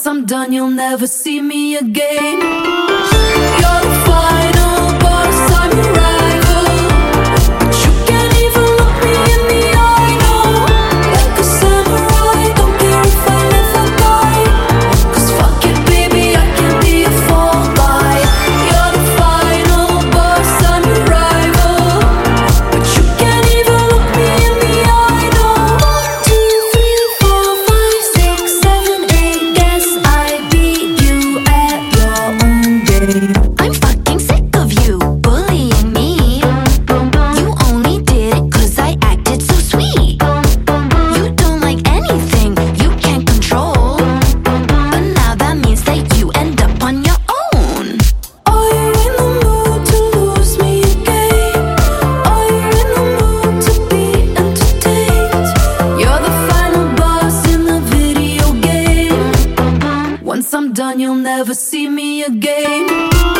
Once I'm done, you'll never see me again. done, you'll never see me again.